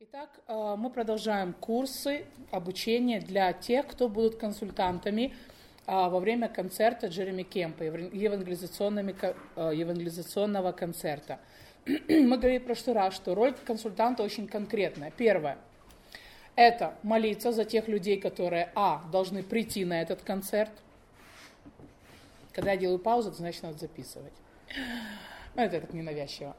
Итак, э, мы продолжаем курсы обучения для тех, кто будут консультантами э, во время концерта Джереми Кемпа, евангелизационного концерта. Мы говорили в прошлый раз, что роль консультанта очень конкретная. Первое – это молиться за тех людей, которые, а, должны прийти на этот концерт. Когда я делаю паузу, это значит, надо записывать. Ну, это так ненавязчиво.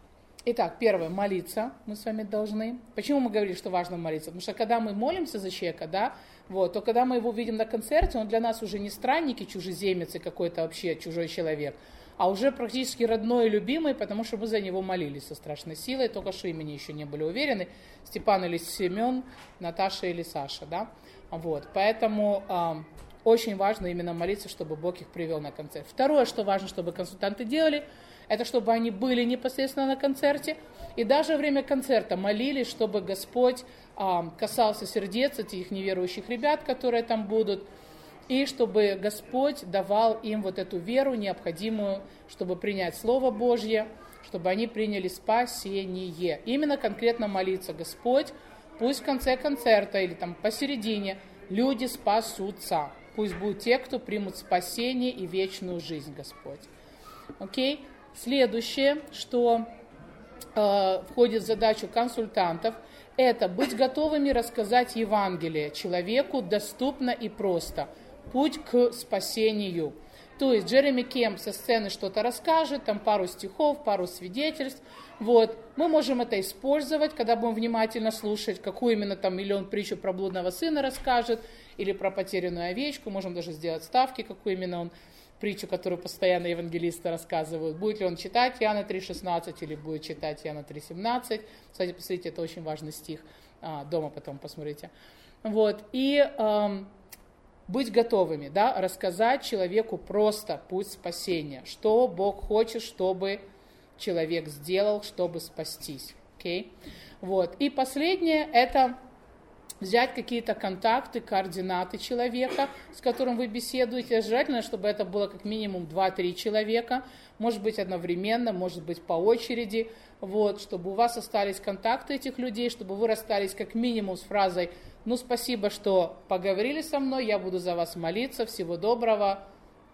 Итак, первое, молиться мы с вами должны. Почему мы говорили, что важно молиться? Потому что когда мы молимся за человека, да, вот, то когда мы его видим на концерте, он для нас уже не странник и чужеземец и какой-то вообще чужой человек, а уже практически родной и любимый, потому что мы за него молились со страшной силой, только что имени еще не были уверены, Степан или Семен, Наташа или Саша, да, вот, поэтому э, очень важно именно молиться, чтобы Бог их привел на концерт. Второе, что важно, чтобы консультанты делали – это чтобы они были непосредственно на концерте, и даже во время концерта молились, чтобы Господь а, касался сердец этих неверующих ребят, которые там будут, и чтобы Господь давал им вот эту веру необходимую, чтобы принять Слово Божье, чтобы они приняли спасение. Именно конкретно молиться Господь, пусть в конце концерта или там посередине люди спасутся. Пусть будут те, кто примут спасение и вечную жизнь, Господь. Окей? Следующее, что э, входит в задачу консультантов, это быть готовыми рассказать Евангелие человеку доступно и просто. Путь к спасению. То есть Джереми Кем со сцены что-то расскажет, там пару стихов, пару свидетельств. Вот. Мы можем это использовать, когда будем внимательно слушать, какую именно там миллион притчу про блудного сына расскажет, или про потерянную овечку. Можем даже сделать ставки, какую именно он притчу, которую постоянно евангелисты рассказывают. Будет ли он читать Иоанна 3.16 или будет читать Иоанна 3.17. Кстати, посмотрите, это очень важный стих. А, дома потом посмотрите. Вот. И эм, быть готовыми, да, рассказать человеку просто путь спасения, что Бог хочет, чтобы человек сделал, чтобы спастись. Okay? Вот. И последнее – это взять какие-то контакты, координаты человека, с которым вы беседуете. Желательно, чтобы это было как минимум 2-3 человека, может быть одновременно, может быть по очереди, вот, чтобы у вас остались контакты этих людей, чтобы вы расстались как минимум с фразой «Ну, спасибо, что поговорили со мной, я буду за вас молиться, всего доброго,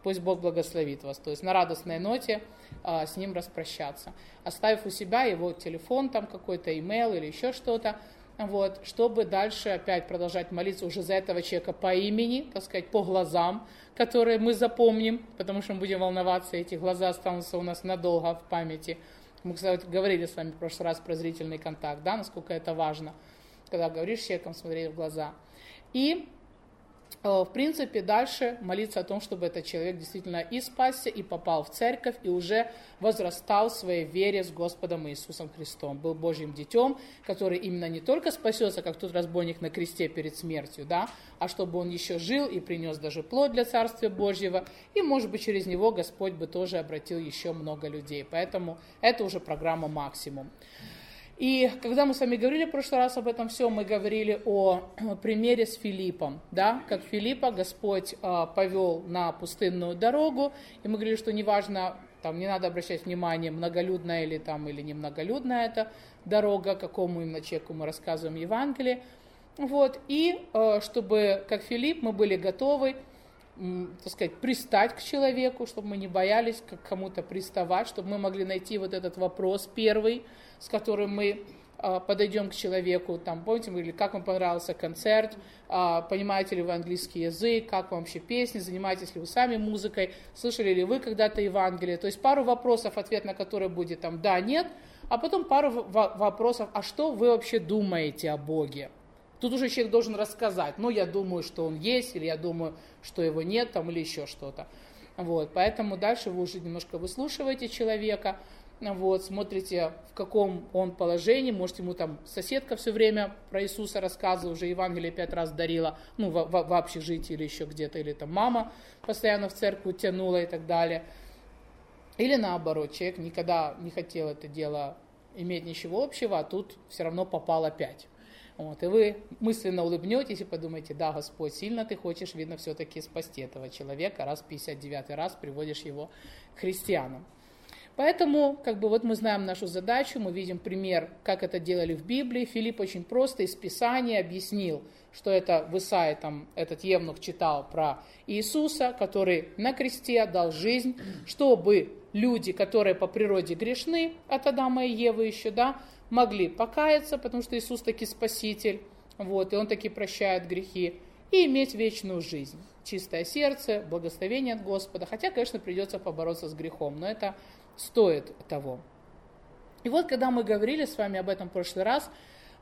пусть Бог благословит вас». То есть на радостной ноте а, с ним распрощаться. Оставив у себя его телефон, там какой-то имейл или еще что-то, вот, чтобы дальше опять продолжать молиться уже за этого человека по имени, так сказать, по глазам, которые мы запомним, потому что мы будем волноваться, эти глаза останутся у нас надолго в памяти. Мы, кстати, говорили с вами в прошлый раз про зрительный контакт, да, насколько это важно, когда говоришь с человеком, смотреть в глаза. И в принципе, дальше молиться о том, чтобы этот человек действительно и спасся, и попал в церковь, и уже возрастал в своей вере с Господом Иисусом Христом. Был Божьим детем, который именно не только спасется, как тот разбойник на кресте перед смертью, да, а чтобы он еще жил и принес даже плод для Царствия Божьего, и, может быть, через него Господь бы тоже обратил еще много людей. Поэтому это уже программа «Максимум». И когда мы с вами говорили в прошлый раз об этом все, мы говорили о примере с Филиппом, да, как Филиппа Господь э, повел на пустынную дорогу, и мы говорили, что неважно, там не надо обращать внимание, многолюдная или там или не многолюдная эта дорога, какому именно человеку мы рассказываем Евангелие, вот, и э, чтобы, как Филипп, мы были готовы так сказать, пристать к человеку, чтобы мы не боялись к кому-то приставать, чтобы мы могли найти вот этот вопрос первый, с которым мы а, подойдем к человеку, там, помните, или как вам понравился концерт, а, понимаете ли вы английский язык, как вам вообще песни, занимаетесь ли вы сами музыкой, слышали ли вы когда-то Евангелие, то есть пару вопросов, ответ на который будет там да, нет, а потом пару вопросов, а что вы вообще думаете о Боге? Тут уже человек должен рассказать, ну, я думаю, что он есть, или я думаю, что его нет, там, или еще что-то. Вот, поэтому дальше вы уже немножко выслушиваете человека, вот, смотрите, в каком он положении, может, ему там соседка все время про Иисуса рассказывала, уже Евангелие пять раз дарила, ну, в, в, в общежитии или еще где-то, или там мама постоянно в церковь тянула и так далее. Или наоборот, человек никогда не хотел это дело иметь ничего общего, а тут все равно попал опять. Вот, и вы мысленно улыбнетесь и подумаете, да, Господь, сильно ты хочешь, видно, все-таки спасти этого человека, раз 59 раз приводишь его к христианам. Поэтому, как бы вот мы знаем нашу задачу, мы видим пример, как это делали в Библии. Филипп очень просто из Писания объяснил, что это в Исаии, там, этот Евнух читал про Иисуса, который на кресте дал жизнь, чтобы люди, которые по природе грешны, от Адама и Евы еще, да, могли покаяться, потому что Иисус таки спаситель, вот, и Он таки прощает грехи, и иметь вечную жизнь. Чистое сердце, благословение от Господа. Хотя, конечно, придется побороться с грехом, но это стоит того. И вот, когда мы говорили с вами об этом в прошлый раз,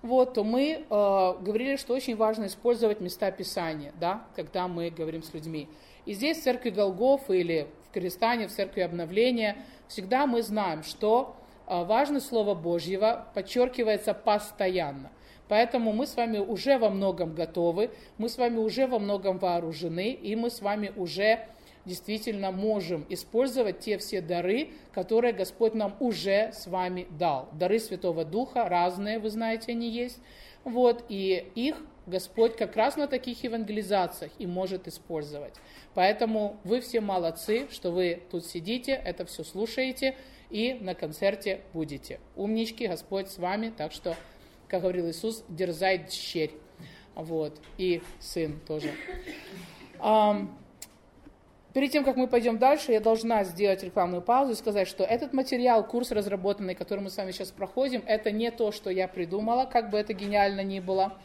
вот, то мы э, говорили, что очень важно использовать места Писания, да, когда мы говорим с людьми. И здесь в церкви Голгоф или в Крестане, в церкви Обновления, всегда мы знаем, что э, важное Слово Божьего подчеркивается постоянно. Поэтому мы с вами уже во многом готовы, мы с вами уже во многом вооружены, и мы с вами уже действительно можем использовать те все дары, которые Господь нам уже с вами дал. Дары Святого Духа разные, вы знаете, они есть. Вот, и их Господь как раз на таких евангелизациях и может использовать. Поэтому вы все молодцы, что вы тут сидите, это все слушаете и на концерте будете. Умнички, Господь с вами, так что как говорил Иисус, дерзай дщерь. Вот, и сын тоже. Перед тем, как мы пойдем дальше, я должна сделать рекламную паузу и сказать, что этот материал, курс разработанный, который мы с вами сейчас проходим, это не то, что я придумала, как бы это гениально ни было.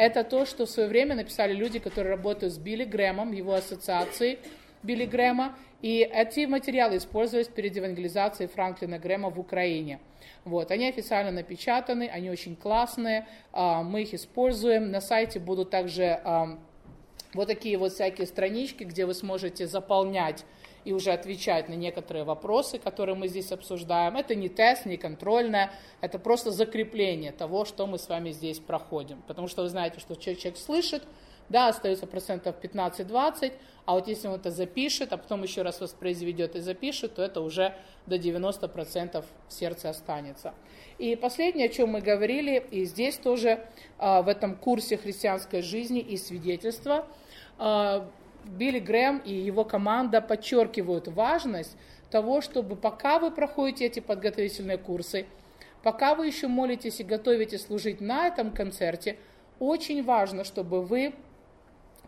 Это то, что в свое время написали люди, которые работают с Билли Грэмом, его ассоциацией Билли Грэма, и эти материалы использовались перед евангелизацией Франклина Грэма в Украине. Вот, они официально напечатаны, они очень классные, а, мы их используем. На сайте будут также а, вот такие вот всякие странички, где вы сможете заполнять и уже отвечать на некоторые вопросы, которые мы здесь обсуждаем. Это не тест, не контрольное, это просто закрепление того, что мы с вами здесь проходим. Потому что вы знаете, что человек слышит, да, остается процентов 15-20, а вот если он это запишет, а потом еще раз воспроизведет и запишет, то это уже до 90% в сердце останется. И последнее, о чем мы говорили, и здесь тоже а, в этом курсе христианской жизни и свидетельства, а, Билли Грэм и его команда подчеркивают важность того, чтобы пока вы проходите эти подготовительные курсы, пока вы еще молитесь и готовитесь служить на этом концерте, очень важно, чтобы вы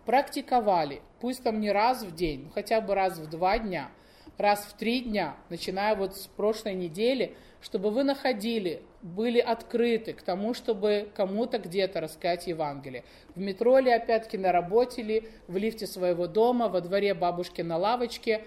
практиковали, пусть там не раз в день, хотя бы раз в два дня, раз в три дня, начиная вот с прошлой недели, чтобы вы находили, были открыты к тому, чтобы кому-то где-то рассказать Евангелие. В метро ли, опять-таки, на работе ли, в лифте своего дома, во дворе бабушки на лавочке,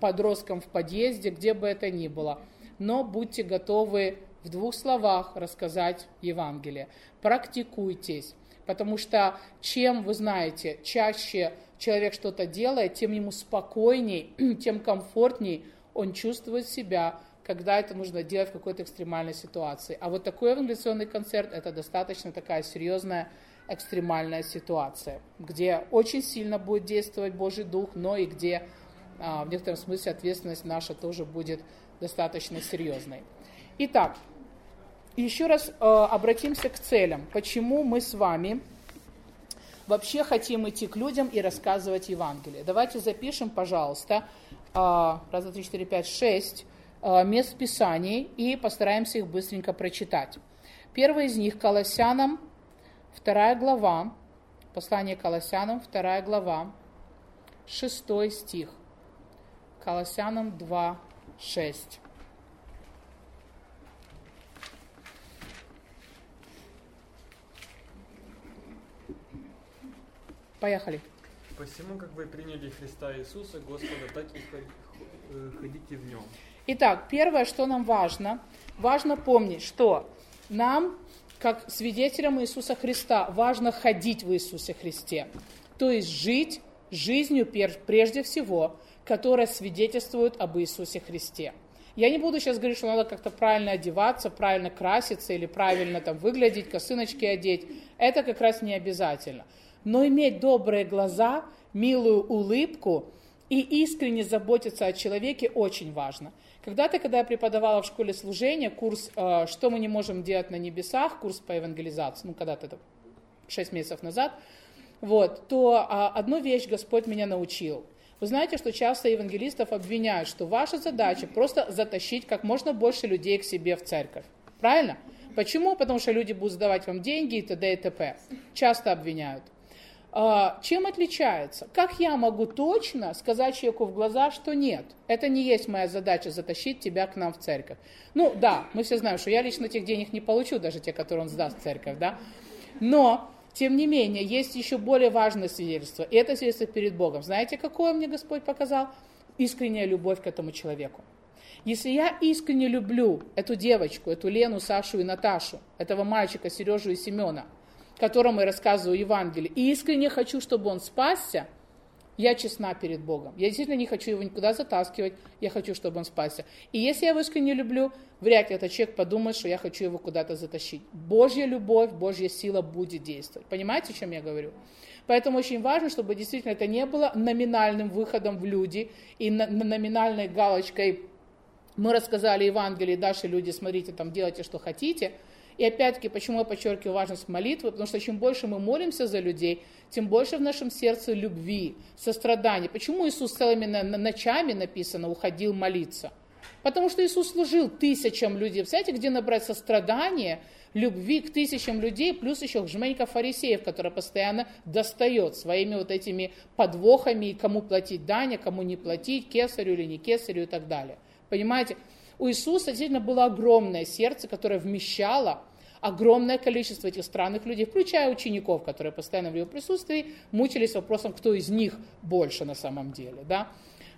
подросткам в подъезде, где бы это ни было. Но будьте готовы в двух словах рассказать Евангелие. Практикуйтесь. Потому что чем, вы знаете, чаще человек что-то делает, тем ему спокойней, тем комфортней он чувствует себя, когда это нужно делать в какой-то экстремальной ситуации. А вот такой евангелиционный концерт – это достаточно такая серьезная экстремальная ситуация, где очень сильно будет действовать Божий Дух, но и где а, в некотором смысле ответственность наша тоже будет достаточно серьезной. Итак, еще раз э, обратимся к целям. Почему мы с вами вообще хотим идти к людям и рассказывать Евангелие? Давайте запишем, пожалуйста, э, раз, два, три, четыре, пять, шесть мест Писаний и постараемся их быстренько прочитать. Первый из них Колоссянам, вторая глава, послание Колоссянам, вторая глава, шестой стих. Колоссянам 2, 6. Поехали. Посему, как вы приняли Христа Иисуса, Господа, так и э, ходите в Нем. Итак, первое, что нам важно, важно помнить, что нам, как свидетелям Иисуса Христа, важно ходить в Иисусе Христе. То есть жить жизнью прежде всего, которая свидетельствует об Иисусе Христе. Я не буду сейчас говорить, что надо как-то правильно одеваться, правильно краситься или правильно там выглядеть, косыночки одеть. Это как раз не обязательно но иметь добрые глаза, милую улыбку и искренне заботиться о человеке очень важно. Когда-то, когда я преподавала в школе служения курс э, «Что мы не можем делать на небесах», курс по евангелизации, ну, когда-то это 6 месяцев назад, вот, то а, одну вещь Господь меня научил. Вы знаете, что часто евангелистов обвиняют, что ваша задача просто затащить как можно больше людей к себе в церковь. Правильно? Почему? Потому что люди будут сдавать вам деньги и т.д. и т.п. Часто обвиняют. А, чем отличается? Как я могу точно сказать человеку в глаза, что нет, это не есть моя задача затащить тебя к нам в церковь. Ну да, мы все знаем, что я лично тех денег не получу, даже те, которые он сдаст в церковь, да. Но, тем не менее, есть еще более важное свидетельство, и это свидетельство перед Богом. Знаете, какое мне Господь показал? Искренняя любовь к этому человеку. Если я искренне люблю эту девочку, эту Лену, Сашу и Наташу, этого мальчика, Сережу и Семена – которому я рассказываю Евангелие, и искренне хочу, чтобы он спасся, я честна перед Богом. Я действительно не хочу его никуда затаскивать, я хочу, чтобы он спасся. И если я его искренне люблю, вряд ли этот человек подумает, что я хочу его куда-то затащить. Божья любовь, Божья сила будет действовать. Понимаете, о чем я говорю? Поэтому очень важно, чтобы действительно это не было номинальным выходом в люди и на, на номинальной галочкой мы рассказали Евангелие, дальше люди, смотрите, там делайте, что хотите – и опять-таки, почему я подчеркиваю важность молитвы? Потому что чем больше мы молимся за людей, тем больше в нашем сердце любви, сострадания. Почему Иисус целыми ночами, написано, уходил молиться? Потому что Иисус служил тысячам людей. Знаете, где набрать сострадание, любви к тысячам людей, плюс еще жменька фарисеев, которая постоянно достает своими вот этими подвохами, кому платить дань, кому не платить, кесарю или не кесарю и так далее. Понимаете? У Иисуса действительно было огромное сердце, которое вмещало огромное количество этих странных людей, включая учеников, которые постоянно в его присутствии мучились вопросом, кто из них больше на самом деле. Да?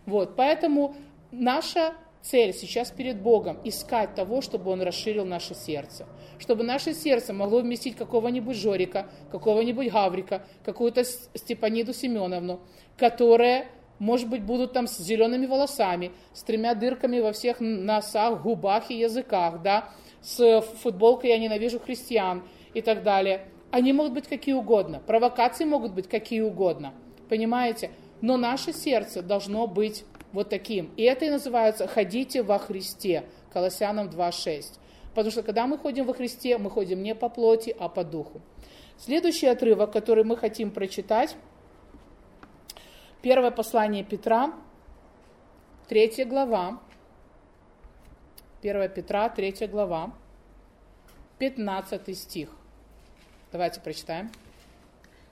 Вот, поэтому наша цель сейчас перед Богом искать того, чтобы Он расширил наше сердце. Чтобы наше сердце могло вместить какого-нибудь Жорика, какого-нибудь Гаврика, какую-то Степаниду Семеновну, которые, может быть, будут там с зелеными волосами, с тремя дырками во всех носах, губах и языках, да, с футболкой «Я ненавижу христиан» и так далее. Они могут быть какие угодно, провокации могут быть какие угодно, понимаете? Но наше сердце должно быть вот таким. И это и называется «ходите во Христе», Колоссянам 2.6. Потому что когда мы ходим во Христе, мы ходим не по плоти, а по духу. Следующий отрывок, который мы хотим прочитать, первое послание Петра, третья глава, 1 Петра, 3 глава, 15 стих. Давайте прочитаем.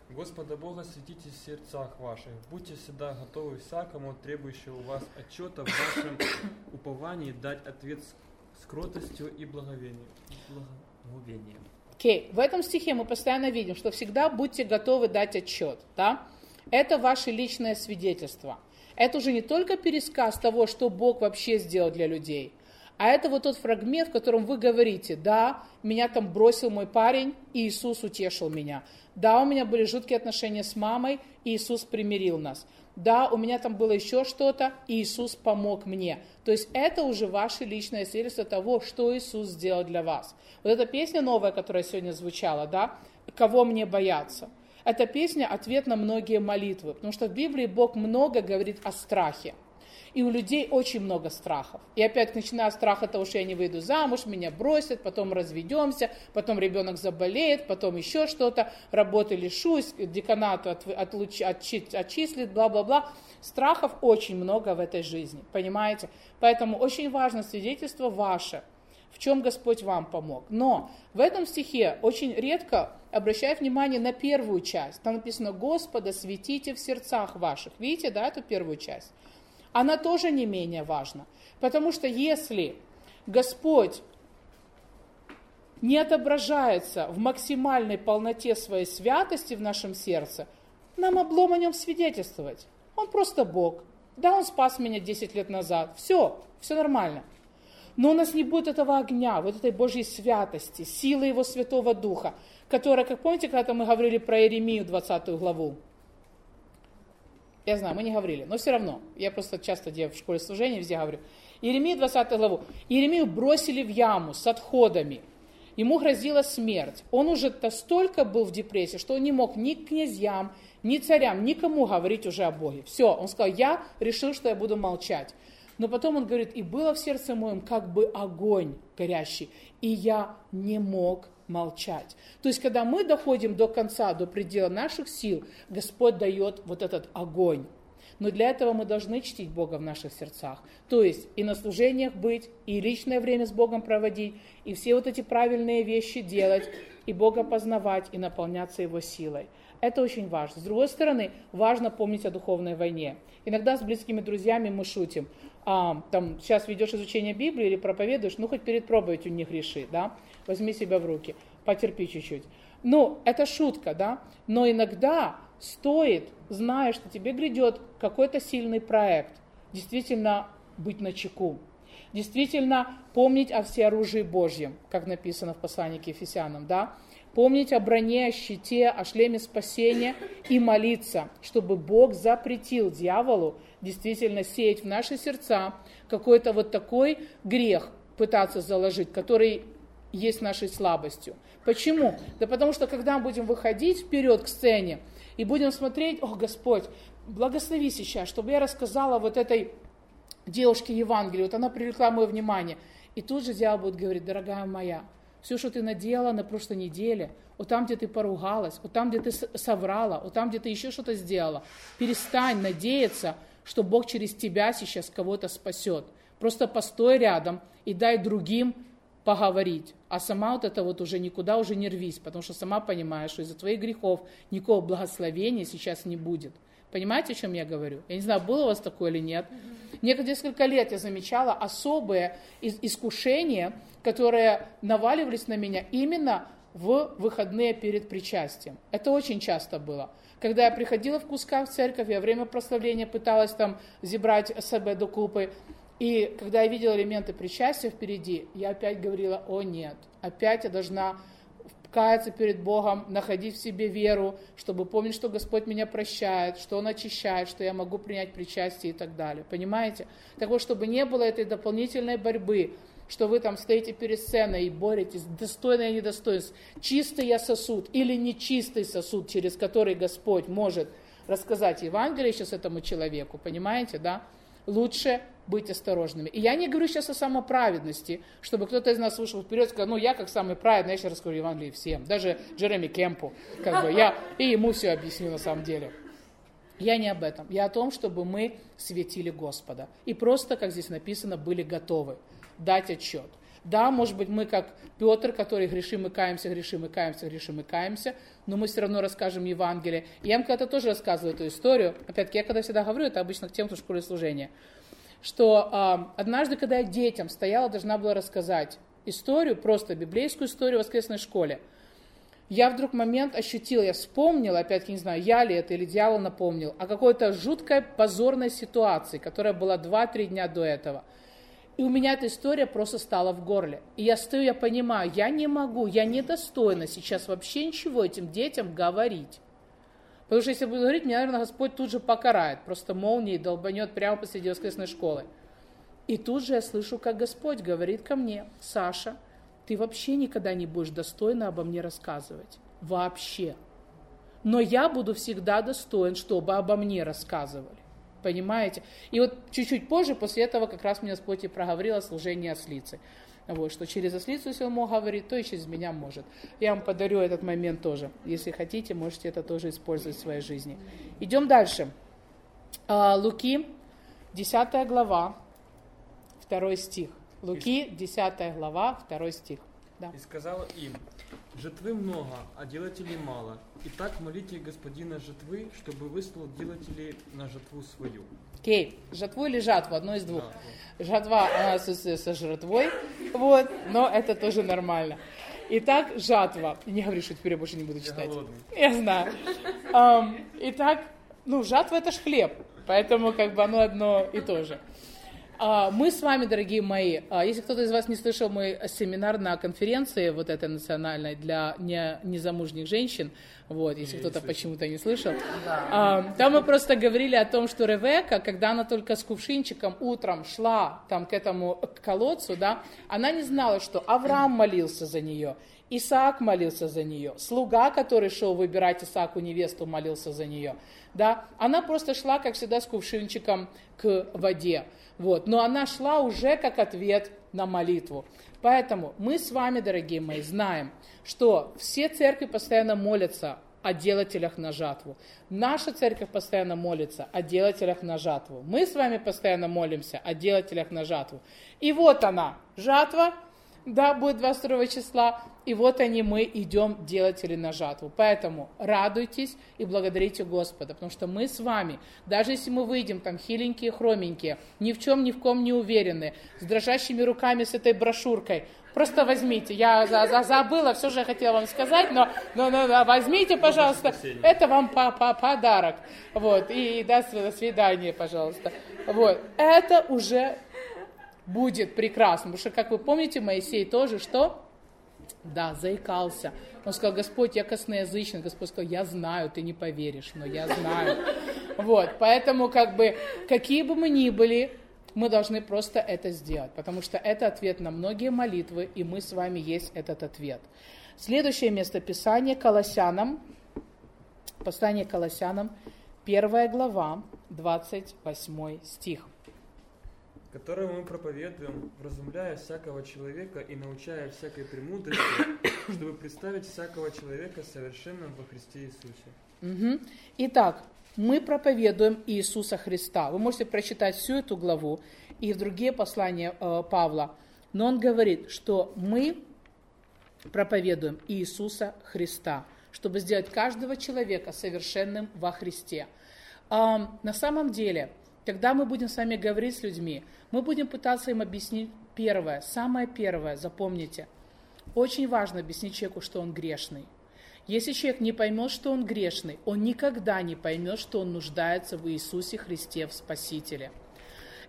Господа Бога светите в сердцах ваших, будьте всегда готовы всякому, требующему у вас отчета в вашем уповании дать ответ с кротостью и благовением. благовением. Окей, okay. в этом стихе мы постоянно видим, что всегда будьте готовы дать отчет, да? Это ваше личное свидетельство. Это уже не только пересказ того, что Бог вообще сделал для людей, а это вот тот фрагмент, в котором вы говорите, да, меня там бросил мой парень, и Иисус утешил меня. Да, у меня были жуткие отношения с мамой, и Иисус примирил нас. Да, у меня там было еще что-то, и Иисус помог мне. То есть это уже ваше личное свидетельство того, что Иисус сделал для вас. Вот эта песня новая, которая сегодня звучала, да, «Кого мне бояться?» Эта песня – ответ на многие молитвы, потому что в Библии Бог много говорит о страхе. И у людей очень много страхов. И опять начиная с страха того, что я не выйду замуж, меня бросят, потом разведемся, потом ребенок заболеет, потом еще что-то, работы лишусь, деканат от, отлуч, отчи, отчислит, бла-бла-бла. Страхов очень много в этой жизни, понимаете? Поэтому очень важно свидетельство ваше, в чем Господь вам помог. Но в этом стихе очень редко обращаю внимание на первую часть. Там написано «Господа светите в сердцах ваших». Видите, да, эту первую часть? Она тоже не менее важна. Потому что если Господь не отображается в максимальной полноте своей святости в нашем сердце, нам облом о нем свидетельствовать. Он просто Бог. Да, он спас меня 10 лет назад. Все, все нормально. Но у нас не будет этого огня, вот этой Божьей святости, силы Его Святого Духа, которая, как помните, когда мы говорили про Иеремию 20 главу, я знаю, мы не говорили, но все равно. Я просто часто в школе служения, везде говорю. Иеремия 20 главу. Иеремию бросили в яму с отходами. Ему грозила смерть. Он уже настолько был в депрессии, что он не мог ни князьям, ни царям, никому говорить уже о Боге. Все, он сказал, я решил, что я буду молчать. Но потом он говорит, и было в сердце моем как бы огонь горящий, и я не мог молчать. То есть, когда мы доходим до конца, до предела наших сил, Господь дает вот этот огонь. Но для этого мы должны чтить Бога в наших сердцах. То есть и на служениях быть, и личное время с Богом проводить, и все вот эти правильные вещи делать, и Бога познавать, и наполняться Его силой. Это очень важно. С другой стороны, важно помнить о духовной войне. Иногда с близкими друзьями мы шутим. А, там, сейчас ведешь изучение Библии или проповедуешь, ну хоть перед проповедью не греши, да? Возьми себя в руки, потерпи чуть-чуть. Ну, это шутка, да? Но иногда стоит, зная, что тебе грядет какой-то сильный проект, действительно быть на чеку. Действительно помнить о всеоружии Божьем, как написано в послании к Ефесянам, да? Помнить о броне, о щите, о шлеме спасения и молиться, чтобы Бог запретил дьяволу действительно сеять в наши сердца какой-то вот такой грех пытаться заложить, который есть нашей слабостью. Почему? Да потому что когда мы будем выходить вперед к сцене и будем смотреть, о Господь, благослови сейчас, чтобы я рассказала вот этой девушке Евангелие, вот она привлекла мое внимание. И тут же дьявол будет говорить, дорогая моя, все, что ты надела на прошлой неделе, вот там, где ты поругалась, вот там, где ты соврала, вот там, где ты еще что-то сделала, перестань надеяться, что Бог через тебя сейчас кого-то спасет. Просто постой рядом и дай другим поговорить. А сама вот это вот уже никуда уже не рвись, потому что сама понимаешь, что из-за твоих грехов никакого благословения сейчас не будет. Понимаете, о чем я говорю? Я не знаю, было у вас такое или нет. Несколько лет я замечала особые искушения, которые наваливались на меня именно в выходные перед причастием. Это очень часто было. Когда я приходила в кусках в церковь, я время прославления пыталась там зебрать себе до купы, и когда я видела элементы причастия впереди, я опять говорила, о нет, опять я должна каяться перед Богом, находить в себе веру, чтобы помнить, что Господь меня прощает, что Он очищает, что я могу принять причастие и так далее. Понимаете? Так вот, чтобы не было этой дополнительной борьбы, что вы там стоите перед сценой и боретесь, достойно и недостойно, чистый я сосуд или нечистый сосуд, через который Господь может рассказать Евангелие сейчас этому человеку, понимаете, да? Лучше быть осторожными. И я не говорю сейчас о самоправедности, чтобы кто-то из нас вышел вперед и сказал, ну я как самый праведный, я сейчас расскажу Евангелие всем, даже Джереми Кемпу, как бы я и ему все объясню на самом деле. Я не об этом. Я о том, чтобы мы светили Господа. И просто, как здесь написано, были готовы дать отчет. Да, может быть, мы как Петр, который грешим и каемся, грешим и каемся, грешим и каемся, но мы все равно расскажем Евангелие. Я им когда-то тоже рассказываю эту историю. Опять-таки, я когда всегда говорю, это обычно к тем, кто в школе служения что э, однажды, когда я детям стояла, должна была рассказать историю, просто библейскую историю в воскресной школе, я вдруг момент ощутила, я вспомнила, опять-таки не знаю, я ли это или дьявол напомнил, о какой-то жуткой позорной ситуации, которая была 2-3 дня до этого. И у меня эта история просто стала в горле. И я стою, я понимаю, я не могу, я недостойна сейчас вообще ничего этим детям говорить. Потому что если буду говорить, меня, наверное, Господь тут же покарает. Просто молнией долбанет прямо посреди воскресной школы. И тут же я слышу, как Господь говорит ко мне, Саша, ты вообще никогда не будешь достойно обо мне рассказывать. Вообще. Но я буду всегда достоин, чтобы обо мне рассказывали. Понимаете? И вот чуть-чуть позже, после этого, как раз мне Господь и проговорил о служении ослицы. Вот, что через ослицу, если он мог говорить, то и через меня может. Я вам подарю этот момент тоже. Если хотите, можете это тоже использовать в своей жизни. Идем дальше. А, Луки, 10 глава, 2 стих. Луки, 10 глава, 2 стих. Да. И сказала им, Жетвы много, а делателей мало. Итак, молите господина жетвы, чтобы выслал делателей на жетву свою. Окей, okay. жатву или жатву, одно из двух. Да, Жатва, она ассоциируется со жратвой, вот, но это тоже нормально. Итак, жатва. Не говори, что теперь я больше не буду читать. Я, я знаю. Um, итак, ну, жатва это ж хлеб, поэтому как бы оно одно и то же. А, мы с вами, дорогие мои, а, если кто-то из вас не слышал мой семинар на конференции вот этой национальной для не, незамужних женщин, вот, если кто-то почему-то не слышал, да. там мы просто говорили о том, что Ревека, когда она только с кувшинчиком утром шла там к этому к колодцу, да, она не знала, что Авраам молился за нее, Исаак молился за нее, слуга, который шел выбирать Исааку невесту, молился за нее, да, она просто шла, как всегда, с кувшинчиком к воде. Вот. Но она шла уже как ответ на молитву. Поэтому мы с вами, дорогие мои, знаем, что все церкви постоянно молятся о делателях на жатву. Наша церковь постоянно молится о делателях на жатву. Мы с вами постоянно молимся о делателях на жатву. И вот она, жатва, да, будет 22 числа, и вот они, мы идем делатели на жатву. Поэтому радуйтесь и благодарите Господа, потому что мы с вами, даже если мы выйдем там хиленькие, хроменькие, ни в чем, ни в ком не уверены, с дрожащими руками, с этой брошюркой, Просто возьмите. Я за, за, забыла, все же я хотела вам сказать, но, но, но, но возьмите, пожалуйста. Это вам по, по, подарок. Вот. И, и до свидания, пожалуйста. Вот. Это уже будет прекрасно. Потому что, как вы помните, Моисей тоже что? Да, заикался. Он сказал, Господь, я косноязычный. Господь сказал, я знаю, ты не поверишь, но я знаю. Вот, поэтому как бы, какие бы мы ни были, мы должны просто это сделать, потому что это ответ на многие молитвы, и мы с вами есть этот ответ. Следующее место Писания Колоссянам, послание Колоссянам, первая глава, 28 стих. Которое мы проповедуем, вразумляя всякого человека и научая всякой премудрости, чтобы представить всякого человека совершенным во Христе Иисусе. Угу. Итак, мы проповедуем Иисуса Христа. Вы можете прочитать всю эту главу и другие послания э, Павла. Но он говорит, что мы проповедуем Иисуса Христа, чтобы сделать каждого человека совершенным во Христе. Э, на самом деле, когда мы будем с вами говорить с людьми, мы будем пытаться им объяснить первое, самое первое, запомните. Очень важно объяснить человеку, что он грешный. Если человек не поймет, что он грешный, он никогда не поймет, что он нуждается в Иисусе Христе, в Спасителе.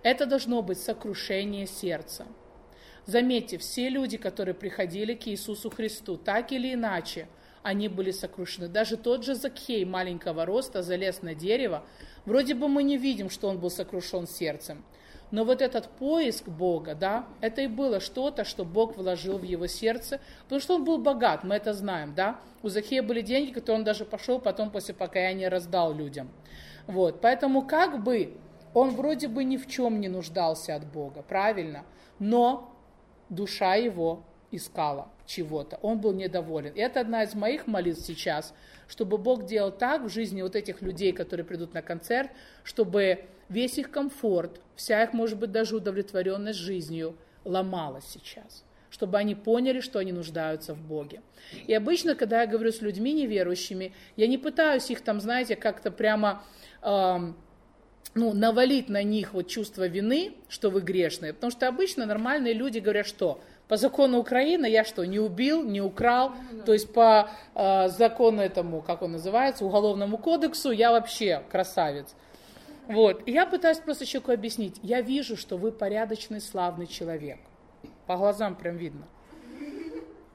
Это должно быть сокрушение сердца. Заметьте, все люди, которые приходили к Иисусу Христу, так или иначе, они были сокрушены. Даже тот же Закхей маленького роста залез на дерево. Вроде бы мы не видим, что он был сокрушен сердцем. Но вот этот поиск Бога, да, это и было что-то, что Бог вложил в его сердце, потому что он был богат, мы это знаем, да. У Захея были деньги, которые он даже пошел потом после покаяния раздал людям. Вот, поэтому как бы он вроде бы ни в чем не нуждался от Бога, правильно, но душа его искала чего-то, он был недоволен. И это одна из моих молитв сейчас, чтобы Бог делал так в жизни вот этих людей, которые придут на концерт, чтобы весь их комфорт, вся их, может быть, даже удовлетворенность жизнью ломалась сейчас чтобы они поняли, что они нуждаются в Боге. И обычно, когда я говорю с людьми неверующими, я не пытаюсь их там, знаете, как-то прямо э, ну, навалить на них вот чувство вины, что вы грешные, потому что обычно нормальные люди говорят, что по закону Украины я что, не убил, не украл, то есть по э, закону этому, как он называется, уголовному кодексу я вообще красавец. Вот. И я пытаюсь просто человеку объяснить. Я вижу, что вы порядочный, славный человек. По глазам прям видно.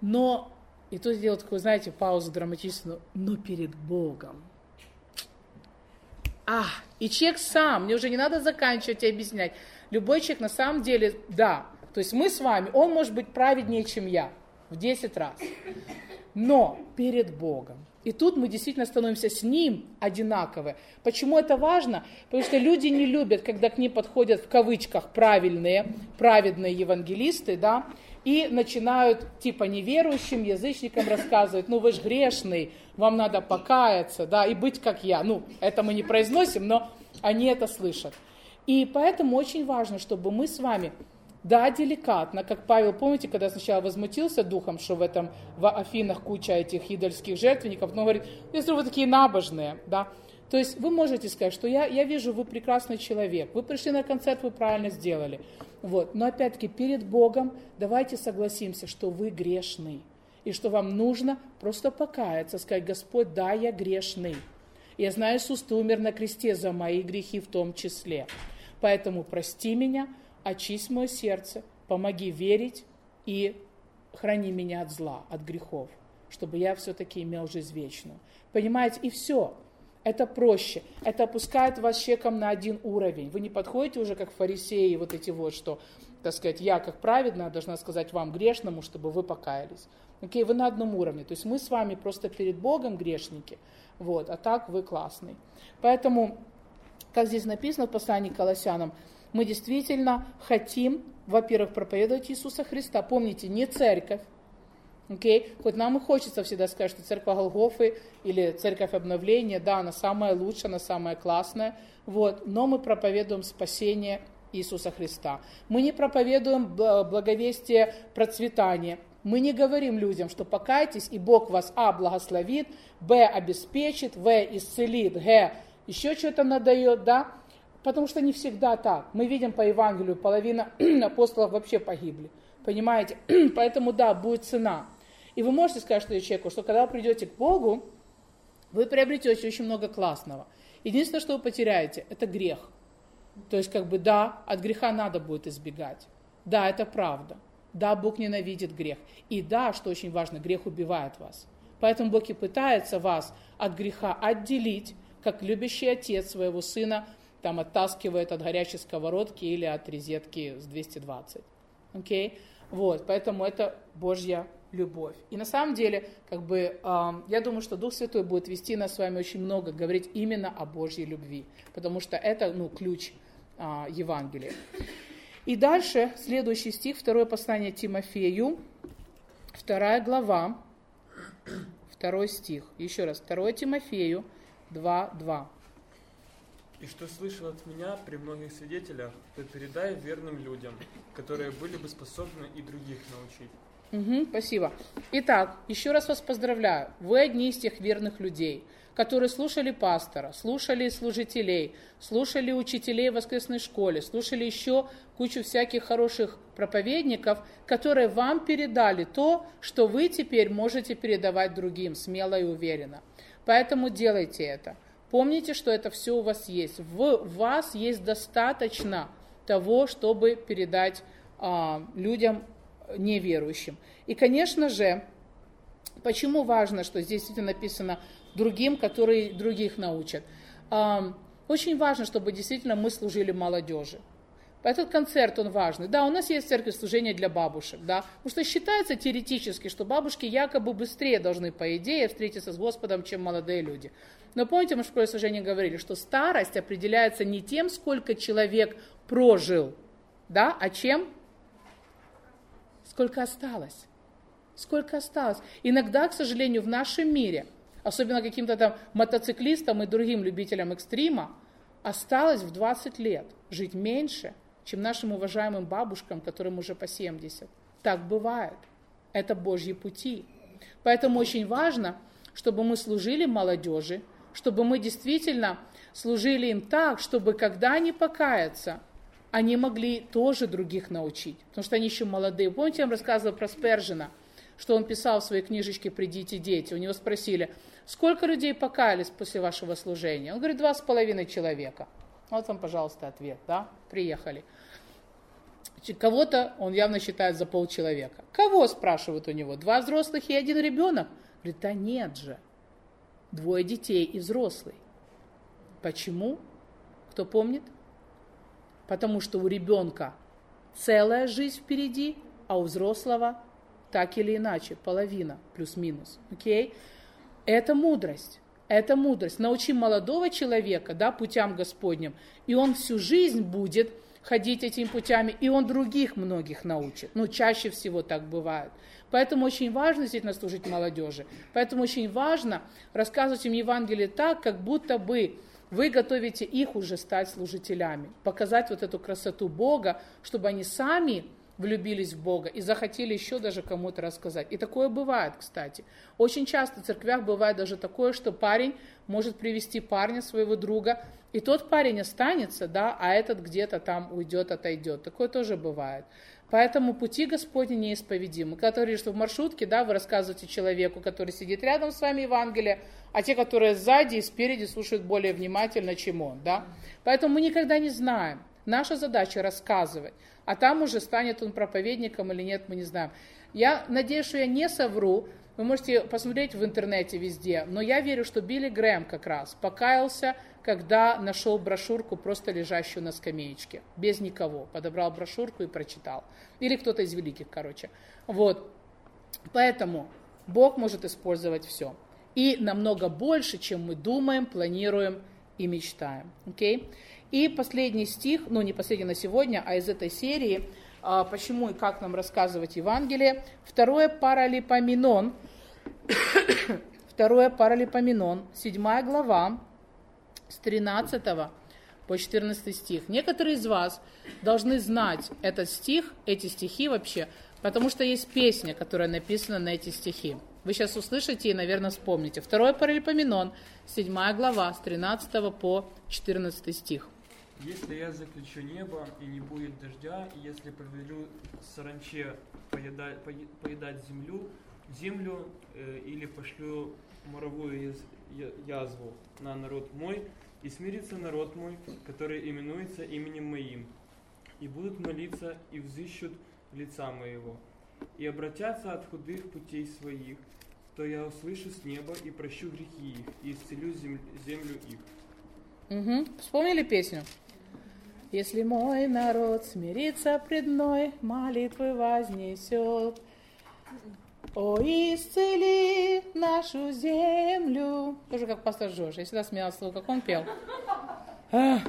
Но, и тут сделал такую, знаете, паузу драматическую, но перед Богом. А, и человек сам, мне уже не надо заканчивать и объяснять. Любой человек на самом деле, да, то есть мы с вами, он может быть праведнее, чем я, в 10 раз. Но перед Богом и тут мы действительно становимся с ним одинаковы. Почему это важно? Потому что люди не любят, когда к ним подходят в кавычках правильные, праведные евангелисты, да, и начинают типа неверующим язычникам рассказывать, ну вы же грешный, вам надо покаяться, да, и быть как я. Ну, это мы не произносим, но они это слышат. И поэтому очень важно, чтобы мы с вами да, деликатно, как Павел, помните, когда сначала возмутился духом, что в этом в Афинах куча этих идольских жертвенников, но говорит, если вы такие набожные, да, то есть вы можете сказать, что я, я вижу, вы прекрасный человек, вы пришли на концерт, вы правильно сделали. Вот. Но опять-таки перед Богом давайте согласимся, что вы грешный, и что вам нужно просто покаяться, сказать, Господь, да, я грешный. Я знаю, Иисус, ты умер на кресте за мои грехи в том числе. Поэтому прости меня, очисть мое сердце, помоги верить и храни меня от зла, от грехов, чтобы я все-таки имел жизнь вечную. Понимаете, и все. Это проще. Это опускает вас человеком на один уровень. Вы не подходите уже как фарисеи, вот эти вот, что, так сказать, я как праведная должна сказать вам грешному, чтобы вы покаялись. Окей, вы на одном уровне. То есть мы с вами просто перед Богом грешники, вот, а так вы классный. Поэтому, как здесь написано в послании к Колоссянам, мы действительно хотим, во-первых, проповедовать Иисуса Христа. Помните, не церковь, Окей? Хоть нам и хочется всегда сказать, что церковь Голгофы или церковь обновления, да, она самая лучшая, она самая классная, вот, но мы проповедуем спасение Иисуса Христа. Мы не проповедуем благовестие процветания. Мы не говорим людям, что покайтесь, и Бог вас, а, благословит, б, обеспечит, в, исцелит, г, еще что-то надает, да, потому что не всегда так. Мы видим по Евангелию, половина апостолов вообще погибли, понимаете? Поэтому, да, будет цена. И вы можете сказать что человеку, что когда вы придете к Богу, вы приобретете очень много классного. Единственное, что вы потеряете, это грех. То есть, как бы, да, от греха надо будет избегать. Да, это правда. Да, Бог ненавидит грех. И да, что очень важно, грех убивает вас. Поэтому Бог и пытается вас от греха отделить, как любящий отец своего сына там оттаскивает от горячей сковородки или от розетки с 220. Окей? Okay? Вот, поэтому это Божья любовь. И на самом деле, как бы, э, я думаю, что Дух Святой будет вести нас с вами очень много, говорить именно о Божьей любви, потому что это, ну, ключ э, Евангелия. И дальше, следующий стих, второе послание Тимофею, вторая глава, второй стих. Еще раз, второе Тимофею 2.2. И что слышал от меня при многих свидетелях, то передай верным людям, которые были бы способны и других научить. Угу, спасибо. Итак, еще раз вас поздравляю. Вы одни из тех верных людей, которые слушали пастора, слушали служителей, слушали учителей в воскресной школе, слушали еще кучу всяких хороших проповедников, которые вам передали то, что вы теперь можете передавать другим смело и уверенно. Поэтому делайте это. Помните, что это все у вас есть. В вас есть достаточно того, чтобы передать а, людям неверующим. И, конечно же, почему важно, что здесь действительно написано другим, которые других научат. Очень важно, чтобы действительно мы служили молодежи. Этот концерт, он важный. Да, у нас есть церковь служения для бабушек, да, потому что считается теоретически, что бабушки якобы быстрее должны, по идее, встретиться с Господом, чем молодые люди. Но помните, мы в школе служения говорили, что старость определяется не тем, сколько человек прожил, да, а чем? Сколько осталось. Сколько осталось. Иногда, к сожалению, в нашем мире, особенно каким-то там мотоциклистам и другим любителям экстрима, осталось в 20 лет жить меньше – чем нашим уважаемым бабушкам, которым уже по 70. Так бывает. Это Божьи пути. Поэтому очень важно, чтобы мы служили молодежи, чтобы мы действительно служили им так, чтобы когда они покаятся, они могли тоже других научить, потому что они еще молодые. Помните, я вам рассказывала про Спержина, что он писал в своей книжечке «Придите, дети». У него спросили, сколько людей покаялись после вашего служения? Он говорит, два с половиной человека. Вот вам, пожалуйста, ответ, да? Приехали. Кого-то он явно считает за полчеловека. Кого, спрашивают у него? Два взрослых и один ребенок? Говорит, да нет же. Двое детей и взрослый. Почему? Кто помнит? Потому что у ребенка целая жизнь впереди, а у взрослого так или иначе, половина, плюс-минус. Окей? Это мудрость. Это мудрость. Научи молодого человека да, путям Господним, и он всю жизнь будет ходить этими путями, и он других многих научит. Ну, чаще всего так бывает. Поэтому очень важно действительно служить молодежи. Поэтому очень важно рассказывать им Евангелие так, как будто бы вы готовите их уже стать служителями, показать вот эту красоту Бога, чтобы они сами влюбились в Бога и захотели еще даже кому-то рассказать. И такое бывает, кстати. Очень часто в церквях бывает даже такое, что парень может привести парня, своего друга, и тот парень останется, да, а этот где-то там уйдет, отойдет. Такое тоже бывает. Поэтому пути Господни неисповедимы. Когда ты что в маршрутке, да, вы рассказываете человеку, который сидит рядом с вами Евангелие, а те, которые сзади и спереди, слушают более внимательно, чем он, да. Поэтому мы никогда не знаем. Наша задача рассказывать а там уже станет он проповедником или нет, мы не знаем. Я надеюсь, что я не совру, вы можете посмотреть в интернете везде, но я верю, что Билли Грэм как раз покаялся, когда нашел брошюрку, просто лежащую на скамеечке, без никого. Подобрал брошюрку и прочитал. Или кто-то из великих, короче. Вот. Поэтому Бог может использовать все. И намного больше, чем мы думаем, планируем и мечтаем. Okay? И последний стих, ну не последний на сегодня, а из этой серии, а, почему и как нам рассказывать Евангелие. Второе паралипоменон, второе паралипоменон, седьмая глава, с 13 по 14 стих. Некоторые из вас должны знать этот стих, эти стихи вообще, потому что есть песня, которая написана на эти стихи. Вы сейчас услышите и, наверное, вспомните. Второе Паралипоменон, 7 глава, с 13 по 14 стих. Если я заключу небо, и не будет дождя, и если повелю саранче поедать, поедать землю, землю э, или пошлю моровую язву на народ мой, и смирится народ мой, который именуется именем моим, и будут молиться, и взыщут лица моего, и обратятся от худых путей своих, то я услышу с неба и прощу грехи их, и исцелю землю их. Угу. Вспомнили песню? Если мой народ смирится пред мной, молитвы вознесет. О, исцели нашу землю. Тоже как пастор Жорж. Я всегда смеялась, как он пел. Ах,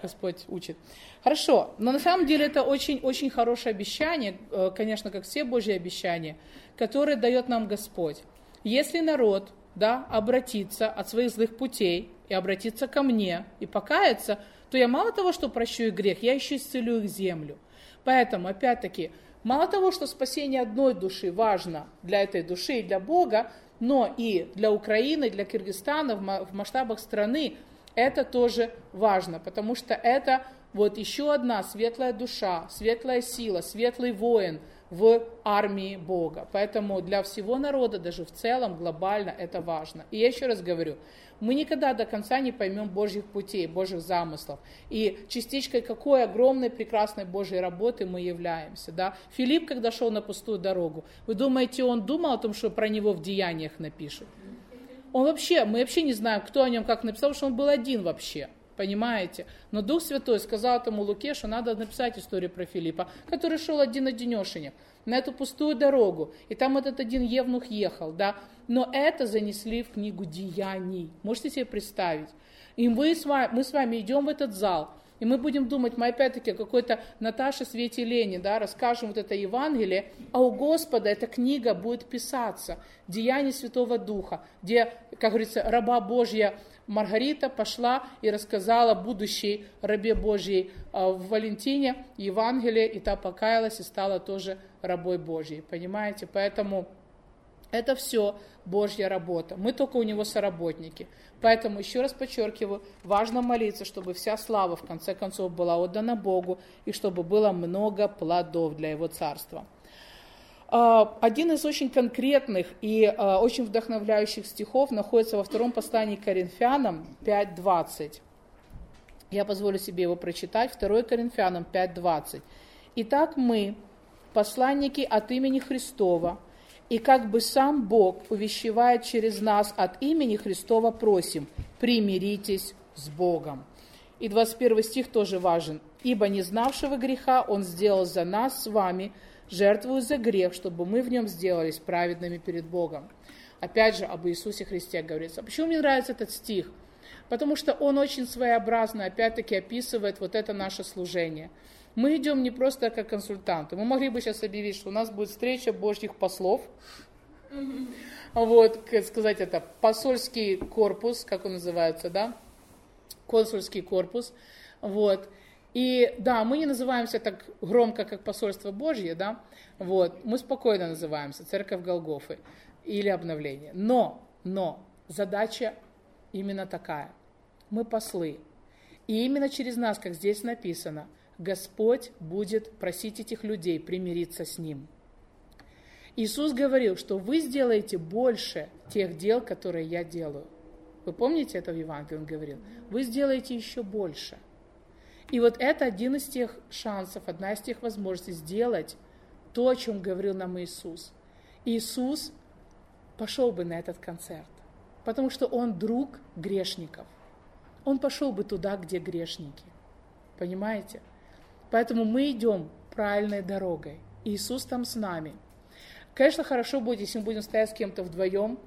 Господь учит. Хорошо, но на самом деле это очень-очень хорошее обещание, э, конечно, как все Божьи обещания, которые дает нам Господь. Если народ да, обратится от своих злых путей и обратится ко мне и покаяться, то я мало того, что прощу их грех, я еще исцелю их землю. Поэтому, опять-таки, мало того, что спасение одной души важно для этой души и для Бога, но и для Украины, для Киргизстана в масштабах страны это тоже важно, потому что это вот еще одна светлая душа, светлая сила, светлый воин – в армии Бога. Поэтому для всего народа, даже в целом, глобально это важно. И я еще раз говорю, мы никогда до конца не поймем Божьих путей, Божьих замыслов. И частичкой какой огромной, прекрасной Божьей работы мы являемся. Да? Филипп, когда шел на пустую дорогу, вы думаете, он думал о том, что про него в деяниях напишут? Он вообще, мы вообще не знаем, кто о нем как написал, потому что он был один вообще понимаете? Но Дух Святой сказал этому Луке, что надо написать историю про Филиппа, который шел один-одинешенек на эту пустую дорогу, и там этот один евнух ехал, да, но это занесли в книгу Деяний. Можете себе представить? И мы с вами, мы с вами идем в этот зал, и мы будем думать, мы опять-таки какой-то Наташе Свете Лене, да, расскажем вот это Евангелие, а у Господа эта книга будет писаться, Деяния Святого Духа, где, как говорится, раба Божья Маргарита пошла и рассказала будущей рабе Божьей а, в Валентине Евангелие, и та покаялась и стала тоже рабой Божьей. Понимаете? Поэтому это все Божья работа. Мы только у него соработники. Поэтому еще раз подчеркиваю, важно молиться, чтобы вся слава в конце концов была отдана Богу и чтобы было много плодов для его царства. А, один из очень конкретных и а, очень вдохновляющих стихов находится во втором послании к Коринфянам 5.20. Я позволю себе его прочитать. 2 Коринфянам 5.20. «Итак мы, посланники от имени Христова, и как бы сам Бог увещевает через нас от имени Христова просим, примиритесь с Богом». И 21 стих тоже важен. «Ибо не знавшего греха Он сделал за нас с вами, жертвую за грех, чтобы мы в нем сделались праведными перед Богом. Опять же, об Иисусе Христе говорится. Почему мне нравится этот стих? Потому что он очень своеобразно, опять-таки, описывает вот это наше служение. Мы идем не просто как консультанты. Мы могли бы сейчас объявить, что у нас будет встреча Божьих послов. Вот, сказать, это посольский корпус, как он называется, да? Консульский корпус. Вот. И да, мы не называемся так громко, как посольство Божье, да, вот, мы спокойно называемся Церковь Голгофы или обновление. Но, но задача именно такая. Мы послы. И именно через нас, как здесь написано, Господь будет просить этих людей примириться с Ним. Иисус говорил, что вы сделаете больше тех дел, которые я делаю. Вы помните это в Евангелии? Он говорил, вы сделаете еще больше – и вот это один из тех шансов, одна из тех возможностей сделать то, о чем говорил нам Иисус. Иисус пошел бы на этот концерт, потому что он друг грешников. Он пошел бы туда, где грешники. Понимаете? Поэтому мы идем правильной дорогой. Иисус там с нами. Конечно, хорошо будет, если мы будем стоять с кем-то вдвоем,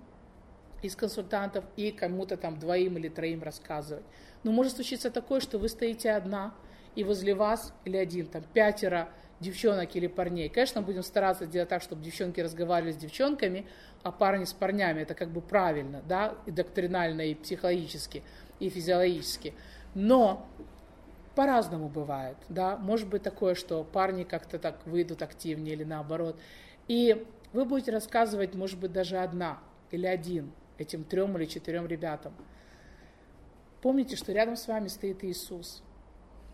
из консультантов, и кому-то там двоим или троим рассказывать. Но может случиться такое, что вы стоите одна, и возле вас или один, там пятеро девчонок или парней. Конечно, будем стараться делать так, чтобы девчонки разговаривали с девчонками, а парни с парнями. Это как бы правильно, да, и доктринально, и психологически, и физиологически. Но по-разному бывает, да. Может быть такое, что парни как-то так выйдут активнее или наоборот. И вы будете рассказывать, может быть, даже одна или один этим трем или четырем ребятам. Помните, что рядом с вами стоит Иисус.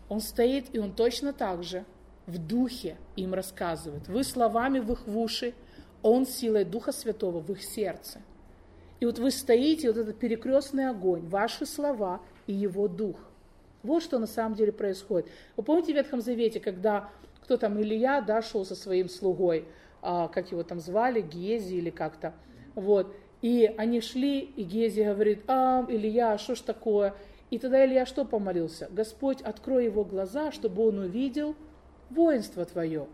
Он стоит, и он точно так же в духе им рассказывает. Вы словами в их в уши, он силой Духа Святого в их сердце. И вот вы стоите, вот этот перекрестный огонь, ваши слова и его дух. Вот что на самом деле происходит. Вы помните в Ветхом Завете, когда кто там, Илья, да, шел со своим слугой, а, как его там звали, Гези или как-то, вот, и они шли, и Гези говорит, а, Илья, что ж такое? И тогда Илья что помолился? Господь, открой его глаза, чтобы он увидел воинство твое.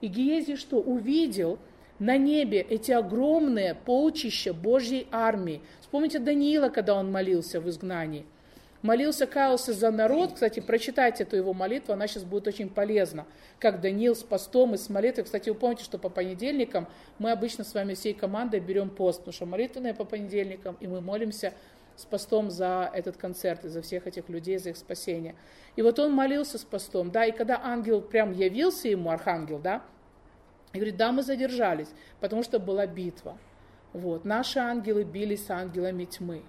И Гиези что? Увидел на небе эти огромные полчища Божьей армии. Вспомните Даниила, когда он молился в изгнании. Молился, каялся за народ. Кстати, прочитайте эту его молитву, она сейчас будет очень полезна. Как Даниил с постом и с молитвой. Кстати, вы помните, что по понедельникам мы обычно с вами всей командой берем пост, потому что молитвенные по понедельникам, и мы молимся с постом за этот концерт и за всех этих людей, за их спасение. И вот он молился с постом, да, и когда ангел прям явился ему, архангел, да, и говорит, да, мы задержались, потому что была битва. Вот, наши ангелы бились с ангелами тьмы.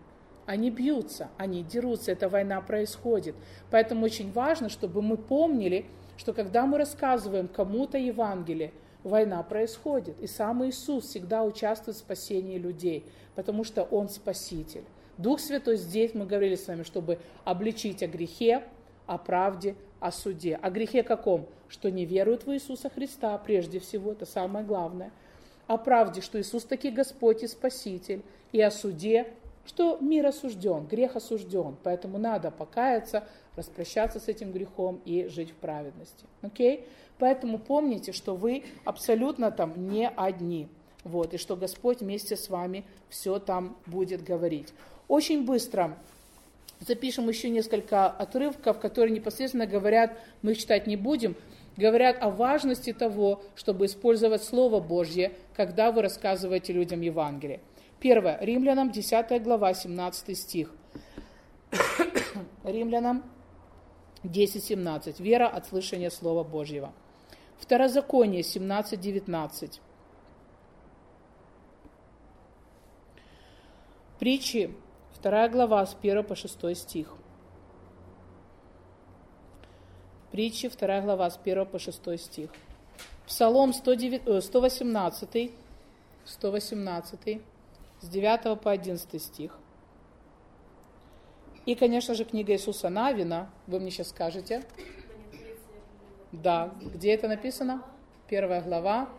Они бьются, они дерутся, эта война происходит. Поэтому очень важно, чтобы мы помнили, что когда мы рассказываем кому-то Евангелие, война происходит. И сам Иисус всегда участвует в спасении людей, потому что Он Спаситель. Дух Святой здесь, мы говорили с вами, чтобы обличить о грехе, о правде, о суде. О грехе каком? Что не веруют в Иисуса Христа, прежде всего, это самое главное. О правде, что Иисус таки Господь и Спаситель. И о суде, что мир осужден, грех осужден. Поэтому надо покаяться, распрощаться с этим грехом и жить в праведности. Окей? Поэтому помните, что вы абсолютно там не одни. Вот, и что Господь вместе с вами все там будет говорить. Очень быстро запишем еще несколько отрывков, которые непосредственно говорят, мы их читать не будем, говорят о важности того, чтобы использовать Слово Божье, когда вы рассказываете людям Евангелие. Первое. Римлянам 10 глава, 17 стих. Римлянам 10.17. Вера от слышания Слова Божьего. Второзаконие 17.19. Притчи Вторая глава с 1 по 6 стих. Притчи, вторая глава с 1 по 6 стих. Псалом 109, 118, 118, с 9 по 11 стих. И, конечно же, книга Иисуса Навина. Вы мне сейчас скажете. Да, где это написано? Первая глава,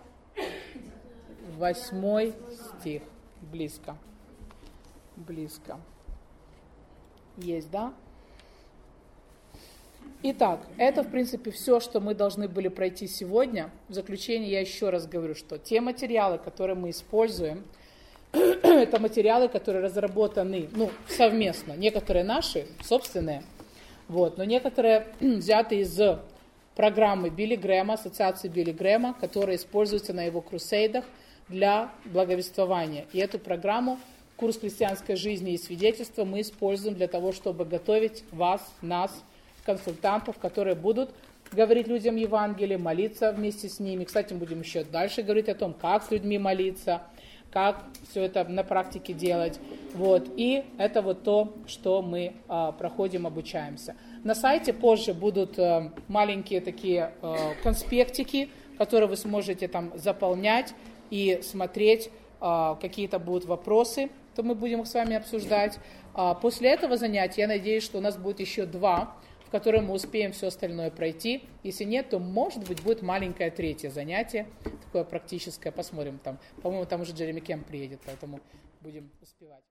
восьмой стих. Близко близко. Есть, да? Итак, это, в принципе, все, что мы должны были пройти сегодня. В заключение я еще раз говорю, что те материалы, которые мы используем, это материалы, которые разработаны ну, совместно. Некоторые наши, собственные, вот, но некоторые взяты из программы Билли Грэма, ассоциации Билли Грэма, которая используется на его крусейдах для благовествования. И эту программу курс христианской жизни и свидетельства мы используем для того, чтобы готовить вас, нас, консультантов, которые будут говорить людям Евангелие, молиться вместе с ними. Кстати, мы будем еще дальше говорить о том, как с людьми молиться, как все это на практике делать. Вот. И это вот то, что мы а, проходим, обучаемся. На сайте позже будут а, маленькие такие а, конспектики, которые вы сможете там заполнять и смотреть, а, какие-то будут вопросы то мы будем их с вами обсуждать. А после этого занятия, я надеюсь, что у нас будет еще два, в мы успеем все остальное пройти. Если нет, то, может быть, будет маленькое третье занятие, такое практическое. Посмотрим там. По-моему, там уже Джереми Кем приедет, поэтому будем успевать.